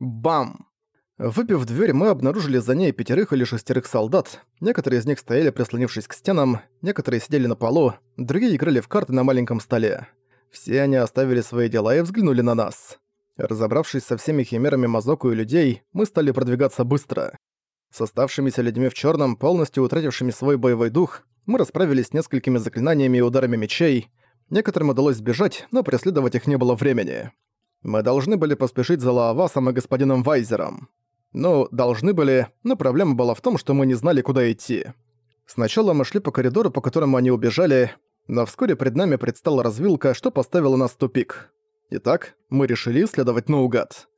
Бам! Выпив дверь, мы обнаружили за ней пятерых или шестерых солдат. Некоторые из них стояли, прислонившись к стенам, некоторые сидели на полу, другие играли в карты на маленьком столе. Все они оставили свои дела и взглянули на нас. Разобравшись со всеми химерами Мазоку и людей, мы стали продвигаться быстро. С оставшимися людьми в черном, полностью утратившими свой боевой дух, мы расправились с несколькими заклинаниями и ударами мечей. Некоторым удалось сбежать, но преследовать их не было времени. Мы должны были поспешить за Лаавасом и господином Вайзером. Ну, должны были, но проблема была в том, что мы не знали, куда идти. Сначала мы шли по коридору, по которому они убежали, но вскоре пред нами предстала развилка, что поставило нас в тупик. Итак, мы решили исследовать наугад.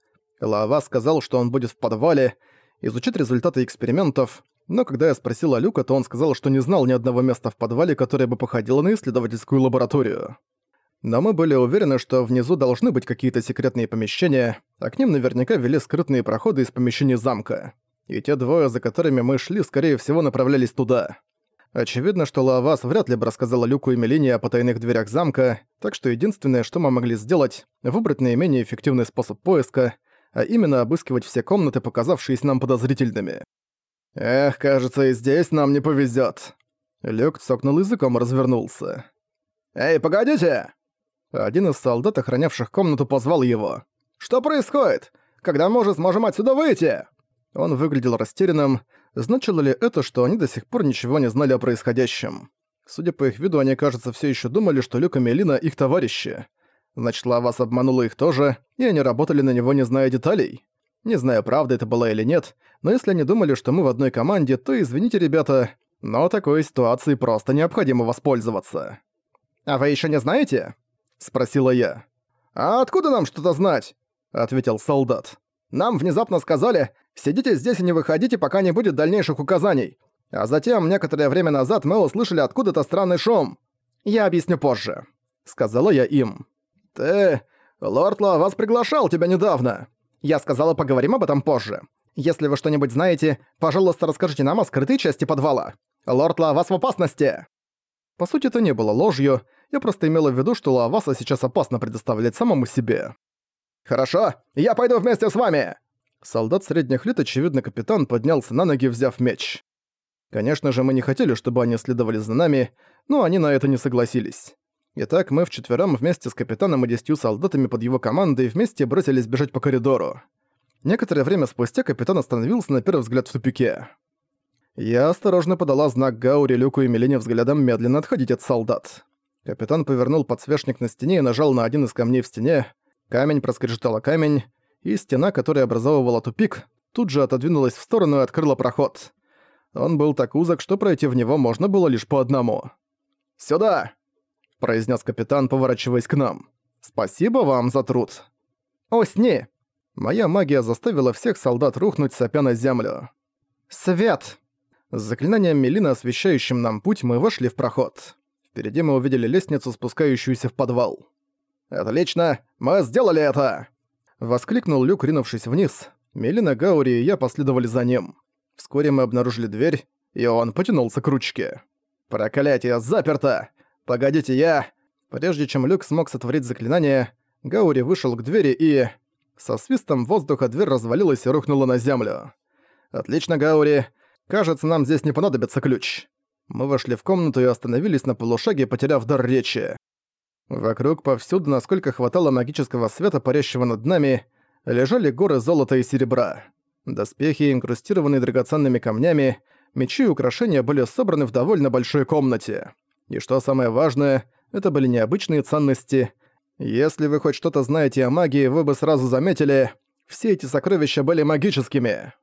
Лава сказал, что он будет в подвале, изучить результаты экспериментов, но когда я спросил о Люка, то он сказал, что не знал ни одного места в подвале, которое бы походило на исследовательскую лабораторию. Но мы были уверены, что внизу должны быть какие-то секретные помещения, а к ним наверняка вели скрытные проходы из помещений замка. И те двое, за которыми мы шли, скорее всего, направлялись туда. Очевидно, что Лавас вряд ли бы рассказала Люку и Мелине о потайных дверях замка, так что единственное, что мы могли сделать, выбрать наименее эффективный способ поиска, а именно обыскивать все комнаты, показавшиеся нам подозрительными. «Эх, кажется, и здесь нам не повезет. Люк цокнул языком и развернулся. «Эй, погодите!» Один из солдат, охранявших комнату, позвал его. «Что происходит? Когда мы уже сможем отсюда выйти?» Он выглядел растерянным. Значило ли это, что они до сих пор ничего не знали о происходящем? Судя по их виду, они, кажется, все еще думали, что Люк и Мелина — их товарищи. Значит, Лавас обманула их тоже, и они работали на него, не зная деталей. Не знаю, правда это была или нет, но если они думали, что мы в одной команде, то извините, ребята, но такой ситуации просто необходимо воспользоваться. «А вы еще не знаете?» Спросила я. «А откуда нам что-то знать?» — ответил солдат. «Нам внезапно сказали, сидите здесь и не выходите, пока не будет дальнейших указаний. А затем, некоторое время назад, мы услышали откуда-то странный шум. Я объясню позже», — сказала я им. «Ты... Лорд вас приглашал тебя недавно. Я сказала, поговорим об этом позже. Если вы что-нибудь знаете, пожалуйста, расскажите нам о скрытой части подвала. Лорд вас в опасности!» По сути, это не было ложью, я просто имела в виду, что Лаваса сейчас опасно предоставлять самому себе. «Хорошо, я пойду вместе с вами!» Солдат средних лет, очевидно, капитан, поднялся на ноги, взяв меч. Конечно же, мы не хотели, чтобы они следовали за нами, но они на это не согласились. Итак, мы вчетвером вместе с капитаном и десятью солдатами под его командой вместе бросились бежать по коридору. Некоторое время спустя капитан остановился на первый взгляд в тупике. Я осторожно подала знак Гаури, Люку и Мелене взглядом медленно отходить от солдат. Капитан повернул подсвечник на стене и нажал на один из камней в стене. Камень проскрежетал камень, и стена, которая образовывала тупик, тут же отодвинулась в сторону и открыла проход. Он был так узок, что пройти в него можно было лишь по одному. «Сюда!» – произнес капитан, поворачиваясь к нам. «Спасибо вам за труд!» «Осни!» Моя магия заставила всех солдат рухнуть, сопя на землю. «Свет!» С заклинанием Мелина, освещающим нам путь, мы вошли в проход. Впереди мы увидели лестницу, спускающуюся в подвал. «Отлично! Мы сделали это!» Воскликнул Люк, ринувшись вниз. Мелина, Гаури и я последовали за ним. Вскоре мы обнаружили дверь, и он потянулся к ручке. «Проклятие, заперто! Погодите, я...» Прежде чем Люк смог сотворить заклинание, Гаури вышел к двери и... Со свистом воздуха дверь развалилась и рухнула на землю. «Отлично, Гаури. Кажется, нам здесь не понадобится ключ». Мы вошли в комнату и остановились на полушаге, потеряв дар речи. Вокруг повсюду, насколько хватало магического света, парящего над нами, лежали горы золота и серебра. Доспехи, инкрустированные драгоценными камнями, мечи и украшения были собраны в довольно большой комнате. И что самое важное, это были необычные ценности. Если вы хоть что-то знаете о магии, вы бы сразу заметили, все эти сокровища были магическими.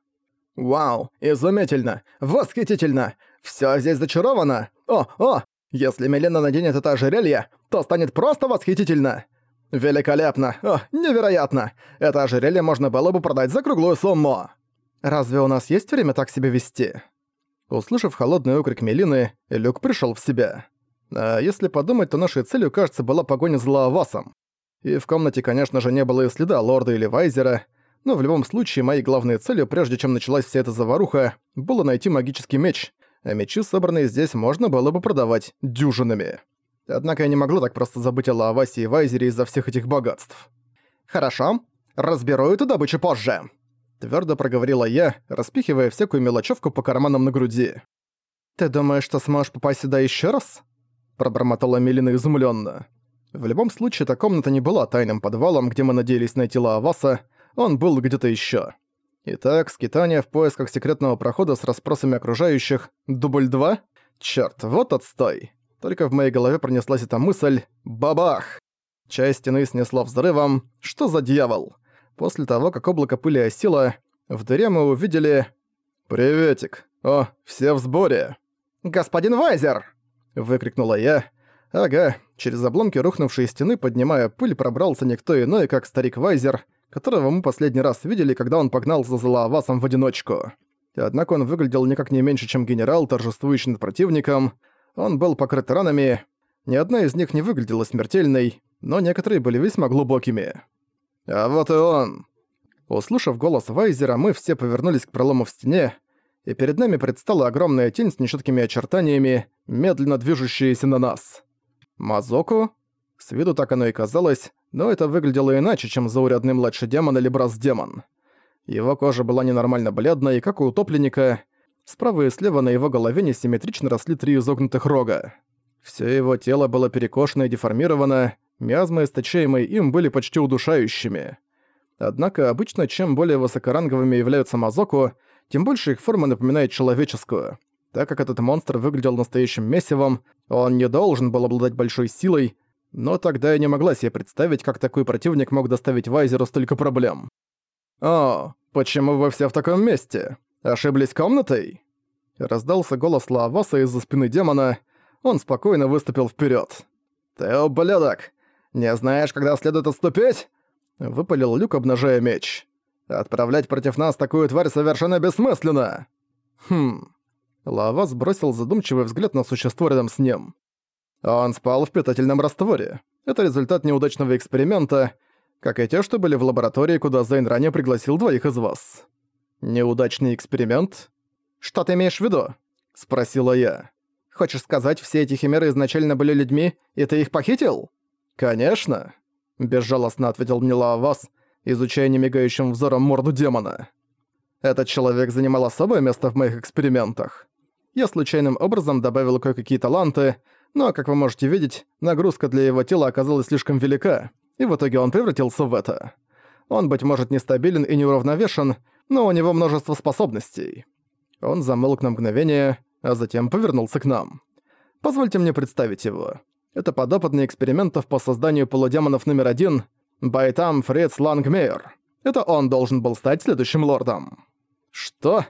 «Вау! Изумительно! Восхитительно! Всё здесь зачаровано! О, о! Если Мелена наденет это ожерелье, то станет просто восхитительно! Великолепно! О, невероятно! Это ожерелье можно было бы продать за круглую сумму!» «Разве у нас есть время так себя вести?» Услышав холодный окрик Мелины, Люк пришёл в себя. А если подумать, то нашей целью, кажется, была погоня за Лаовасом. И в комнате, конечно же, не было и следа лорда или вайзера, но в любом случае моей главной целью, прежде чем началась вся эта заваруха, было найти магический меч, а мечи, собранные здесь, можно было бы продавать дюжинами. Однако я не могла так просто забыть о Лаавасе и Вайзере из-за всех этих богатств. «Хорошо. Разберу эту добычу позже!» Твердо проговорила я, распихивая всякую мелочевку по карманам на груди. «Ты думаешь, что сможешь попасть сюда еще раз?» Пробормотала Мелина изумленно. В любом случае, эта комната не была тайным подвалом, где мы надеялись найти Лааваса, он был где-то еще. Итак, скитание в поисках секретного прохода с расспросами окружающих. Дубль 2? Чёрт, вот отстой. Только в моей голове пронеслась эта мысль «Бабах!». Часть стены снесла взрывом. Что за дьявол? После того, как облако пыли осело, в дыре мы увидели... «Приветик! О, все в сборе!» «Господин Вайзер!» — выкрикнула я. Ага, через обломки рухнувшей стены, поднимая пыль, пробрался никто иной, как старик Вайзер — которого мы последний раз видели, когда он погнался за Лаавасом в одиночку. Однако он выглядел никак не меньше, чем генерал, торжествующий над противником. Он был покрыт ранами. Ни одна из них не выглядела смертельной, но некоторые были весьма глубокими. «А вот и он!» Услышав голос Вайзера, мы все повернулись к пролому в стене, и перед нами предстала огромная тень с нечеткими очертаниями, медленно движущаяся на нас. Мазоку? С виду так оно и казалось, но это выглядело иначе, чем заурядный младший демон или брас-демон. Его кожа была ненормально бледной, как у утопленника. Справа и слева на его голове несимметрично росли три изогнутых рога. Всё его тело было перекошено и деформировано, миазмы, источаемые им, были почти удушающими. Однако обычно, чем более высокоранговыми являются Мазоку, тем больше их форма напоминает человеческую. Так как этот монстр выглядел настоящим месивом, он не должен был обладать большой силой, но тогда я не могла себе представить, как такой противник мог доставить Вайзеру столько проблем. «О, почему вы все в таком месте? Ошиблись комнатой?» Раздался голос Лааваса из-за спины демона. Он спокойно выступил вперед. «Ты ублюдок! Не знаешь, когда следует отступить?» Выпалил Люк, обнажая меч. «Отправлять против нас такую тварь совершенно бессмысленно!» «Хм...» Лаавас бросил задумчивый взгляд на существо рядом с ним. Он спал в питательном растворе. Это результат неудачного эксперимента, как и те, что были в лаборатории, куда Зейн ранее пригласил двоих из вас. Неудачный эксперимент? Что ты имеешь в виду? Спросила я. Хочешь сказать, все эти химеры изначально были людьми, и ты их похитил? Конечно. Безжалостно ответил мне Лаавас, изучая немигающим взором морду демона. Этот человек занимал особое место в моих экспериментах. Я случайным образом добавил кое-какие таланты, но, как вы можете видеть, нагрузка для его тела оказалась слишком велика, и в итоге он превратился в это. Он, быть может, нестабилен и неуравновешен, но у него множество способностей. Он замолк на мгновение, а затем повернулся к нам. Позвольте мне представить его. Это подопытный экспериментов по созданию полудемонов номер один Байтам Фриц Лангмейер. Это он должен был стать следующим лордом. Что?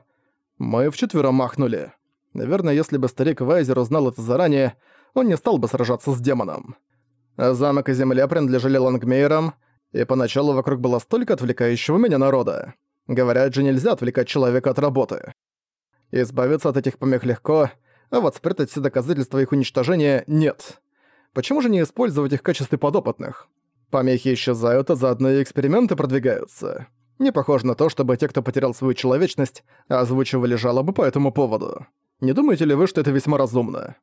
Мы вчетвером махнули. Наверное, если бы старик Вайзер узнал это заранее, он не стал бы сражаться с демоном. Замок и земля принадлежали Лангмейерам, и поначалу вокруг было столько отвлекающего меня народа. Говорят же, нельзя отвлекать человека от работы. Избавиться от этих помех легко, а вот спрятать все доказательства их уничтожения нет. Почему же не использовать их в качестве подопытных? Помехи исчезают, а заодно и эксперименты продвигаются. Не похоже на то, чтобы те, кто потерял свою человечность, озвучивали жалобы по этому поводу. Не думаете ли вы, что это весьма разумно?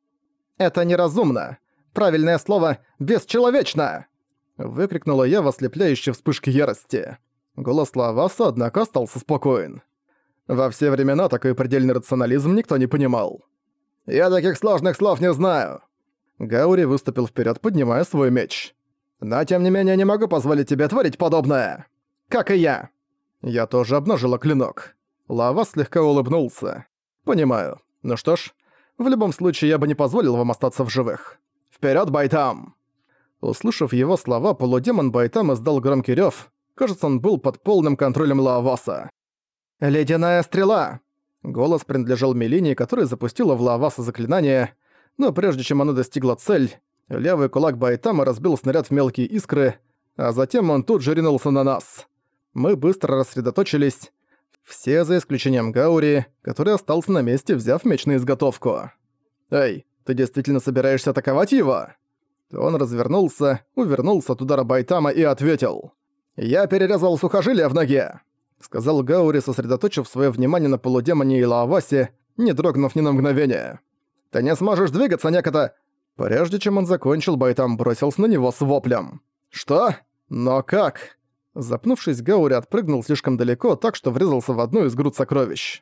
«Это неразумно! Правильное слово — бесчеловечно!» Выкрикнула я в ослепляющей вспышке ярости. Голос Лаваса, однако, остался спокоен. Во все времена такой предельный рационализм никто не понимал. «Я таких сложных слов не знаю!» Гаури выступил вперед, поднимая свой меч. «Но тем не менее не могу позволить тебе творить подобное!» «Как и я!» Я тоже обнажила клинок. Лава слегка улыбнулся. «Понимаю. Ну что ж, в любом случае, я бы не позволил вам остаться в живых. Вперед, Байтам!» Услышав его слова, полудемон Байтам издал громкий рёв. Кажется, он был под полным контролем Лааваса. «Ледяная стрела!» Голос принадлежал Мелине, которая запустила в Лааваса заклинание, но прежде чем она достигла цель, левый кулак Байтама разбил снаряд в мелкие искры, а затем он тут же ринулся на нас. Мы быстро рассредоточились, все за исключением Гаури, который остался на месте, взяв меч на изготовку. «Эй, ты действительно собираешься атаковать его?» Он развернулся, увернулся от удара Байтама и ответил. «Я перерезал сухожилие в ноге», — сказал Гаури, сосредоточив свое внимание на полудемоне и Лаавасе, не дрогнув ни на мгновение. «Ты не сможешь двигаться, некото...» Прежде чем он закончил, Байтам бросился на него с воплем. «Что? Но как?» Запнувшись, Гаури отпрыгнул слишком далеко, так что врезался в одну из груд сокровищ.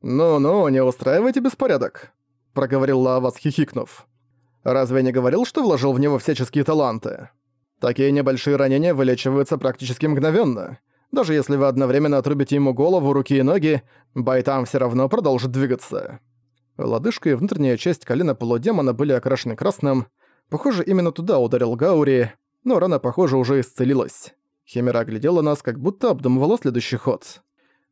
«Ну-ну, не устраивайте беспорядок», — проговорил Лаавас, хихикнув. «Разве не говорил, что вложил в него всяческие таланты? Такие небольшие ранения вылечиваются практически мгновенно. Даже если вы одновременно отрубите ему голову, руки и ноги, Байтам все равно продолжит двигаться». Лодыжка и внутренняя часть колена полудемона были окрашены красным. Похоже, именно туда ударил Гаури, но рана, похоже, уже исцелилась. Химера оглядела нас, как будто обдумывала следующий ход.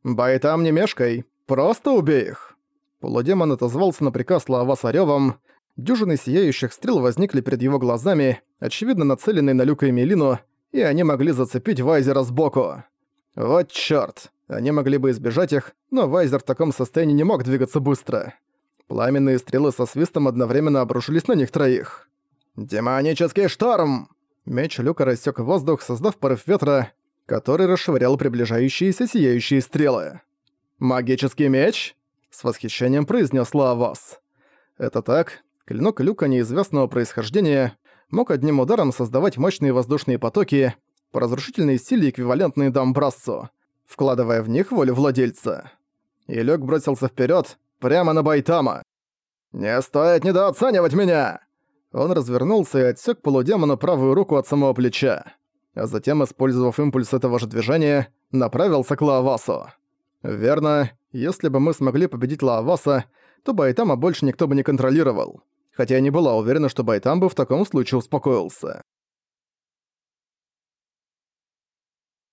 «Байтам, не мешкай! Просто убей их!» Полудемон отозвался на приказ Лаава Сарёвом. Дюжины сияющих стрел возникли перед его глазами, очевидно нацеленные на Люка и Мелину, и они могли зацепить Вайзера сбоку. Вот чёрт! Они могли бы избежать их, но Вайзер в таком состоянии не мог двигаться быстро. Пламенные стрелы со свистом одновременно обрушились на них троих. «Демонический шторм!» Меч Люка рассек воздух, создав порыв ветра, который расшвырял приближающиеся сияющие стрелы. «Магический меч?» — с восхищением произнес Лаавас. Это так. Клинок Люка неизвестного происхождения мог одним ударом создавать мощные воздушные потоки, по разрушительной силе эквивалентные Дамбрассу, вкладывая в них волю владельца. И Люк бросился вперед, прямо на Байтама. «Не стоит недооценивать меня!» Он развернулся и отсек полудемона правую руку от самого плеча, а затем, использовав импульс этого же движения, направился к Лаавасу. Верно, если бы мы смогли победить Лааваса, то Байтама больше никто бы не контролировал, хотя я не была уверена, что Байтам бы в таком случае успокоился.